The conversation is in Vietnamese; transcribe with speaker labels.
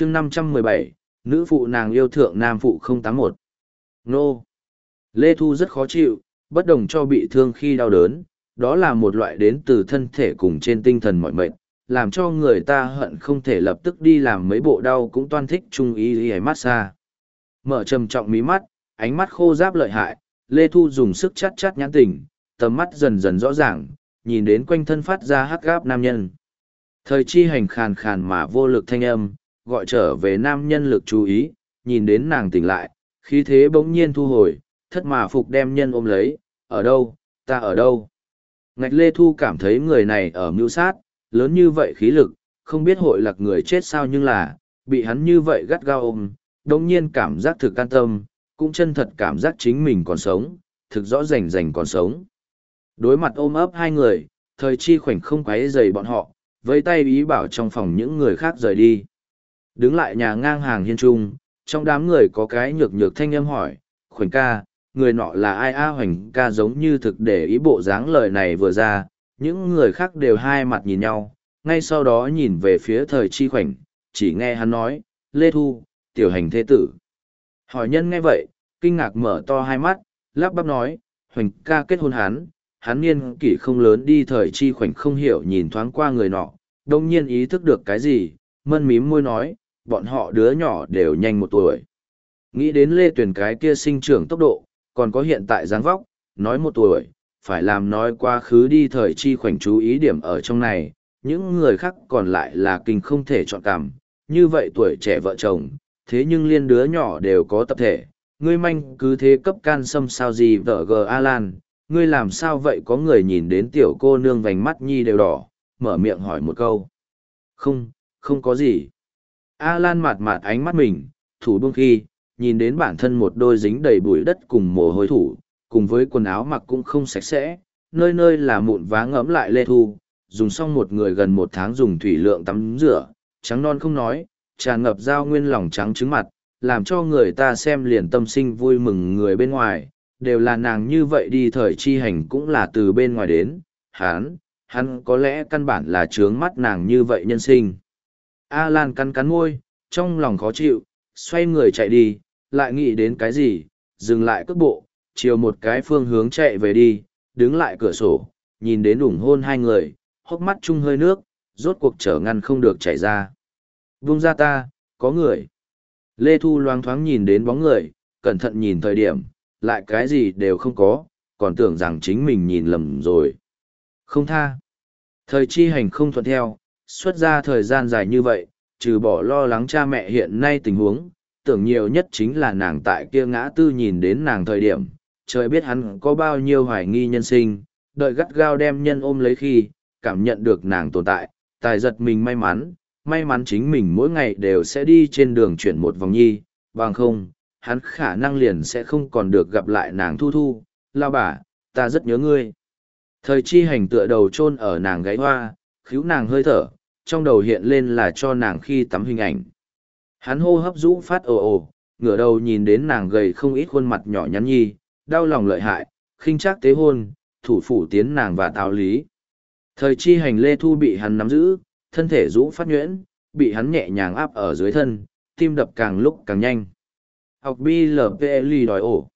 Speaker 1: chương năm trăm mười bảy, nữ phụ nàng yêu thượng nam phụ không tám một. Nô. Lê thu rất khó chịu, bất đồng cho bị thương khi đau đớn, đó là một loại đến từ thân thể cùng trên tinh thần mọi mệnh, làm cho người ta hận không thể lập tức đi làm mấy bộ đau cũng toan thích trung ý y massage. Mở trầm trọng mí mắt, ánh mắt khô giáp lợi hại, lê thu dùng sức chắt chắt nhãn tình, tầm mắt dần dần rõ ràng, nhìn đến quanh thân phát ra hắc gáp nam nhân. Thời chi hành khàn khàn mà vô lực thanh âm gọi trở về nam nhân lực chú ý, nhìn đến nàng tỉnh lại, khí thế bỗng nhiên thu hồi, thất mà phục đem nhân ôm lấy, ở đâu? Ta ở đâu? Ngạch lê thu cảm thấy người này ở mưu sát, lớn như vậy khí lực, không biết hội lạc người chết sao nhưng là, bị hắn như vậy gắt gao ôm đồng nhiên cảm giác thực can tâm, cũng chân thật cảm giác chính mình còn sống, thực rõ rành rành còn sống. Đối mặt ôm ấp hai người, thời chi khoảnh không quấy dày bọn họ với tay ý bảo trong phòng những người khác rời đi đứng lại nhà ngang hàng hiên trung, trong đám người có cái nhược nhược thanh âm hỏi, khoảnh ca, người nọ là ai a? Hoành ca giống như thực để ý bộ dáng lời này vừa ra, những người khác đều hai mặt nhìn nhau, ngay sau đó nhìn về phía thời chi khoảnh, chỉ nghe hắn nói, lê thu, tiểu hành thế tử. Hỏi nhân nghe vậy, kinh ngạc mở to hai mắt, lắp bắp nói, hoành ca kết hôn hắn hắn niên kỷ không lớn đi, thời chi khoảnh không hiểu nhìn thoáng qua người nọ, đông nhiên ý thức được cái gì mân mím môi nói bọn họ đứa nhỏ đều nhanh một tuổi. Nghĩ đến lê tuyển cái kia sinh trưởng tốc độ còn có hiện tại dáng vóc, nói một tuổi, phải làm nói quá khứ đi thời chi khoảnh chú ý điểm ở trong này, những người khác còn lại là kinh không thể chọn cảm, như vậy tuổi trẻ vợ chồng, thế nhưng liên đứa nhỏ đều có tập thể, ngươi manh cứ thế cấp can xâm sao gì vợ gờ Alan, ngươi làm sao vậy có người nhìn đến tiểu cô nương vành mắt nhi đều đỏ, mở miệng hỏi một câu. Không, không có gì. Alan mạt mạt ánh mắt mình, thủ buông khi, nhìn đến bản thân một đôi dính đầy bụi đất cùng mồ hôi thủ, cùng với quần áo mặc cũng không sạch sẽ, nơi nơi là mụn vá ngẫm lại lê thu, dùng xong một người gần một tháng dùng thủy lượng tắm rửa, trắng non không nói, tràn ngập dao nguyên lòng trắng trứng mặt, làm cho người ta xem liền tâm sinh vui mừng người bên ngoài, đều là nàng như vậy đi thời chi hành cũng là từ bên ngoài đến, Hán, hắn có lẽ căn bản là trướng mắt nàng như vậy nhân sinh. A Lan cắn cắn môi, trong lòng khó chịu, xoay người chạy đi, lại nghĩ đến cái gì, dừng lại cước bộ, chiều một cái phương hướng chạy về đi, đứng lại cửa sổ, nhìn đến ủng hôn hai người, hốc mắt chung hơi nước, rốt cuộc trở ngăn không được chảy ra. Vung ra ta, có người. Lê Thu loang thoáng nhìn đến bóng người, cẩn thận nhìn thời điểm, lại cái gì đều không có, còn tưởng rằng chính mình nhìn lầm rồi. Không tha. Thời chi hành không thuận theo, xuất ra thời gian dài như vậy, trừ bỏ lo lắng cha mẹ hiện nay tình huống, tưởng nhiều nhất chính là nàng tại kia ngã tư nhìn đến nàng thời điểm, trời biết hắn có bao nhiêu hoài nghi nhân sinh, đợi gắt gao đem nhân ôm lấy khi, cảm nhận được nàng tồn tại, tài giật mình may mắn, may mắn chính mình mỗi ngày đều sẽ đi trên đường chuyển một vòng nhi, bằng không, hắn khả năng liền sẽ không còn được gặp lại nàng thu thu, lao bà, ta rất nhớ ngươi. Thời chi hành tựa đầu chôn ở nàng gáy hoa, khíu nàng hơi thở, trong đầu hiện lên là cho nàng khi tắm hình ảnh. Hắn hô hấp rũ phát ồ ồ, ngửa đầu nhìn đến nàng gầy không ít khuôn mặt nhỏ nhắn nhi, đau lòng lợi hại, khinh chắc tế hôn, thủ phủ tiến nàng và tào lý. Thời chi hành lê thu bị hắn nắm giữ, thân thể rũ phát nhuyễn, bị hắn nhẹ nhàng áp ở dưới thân, tim đập càng lúc càng nhanh. Học BLPL đòi ổ.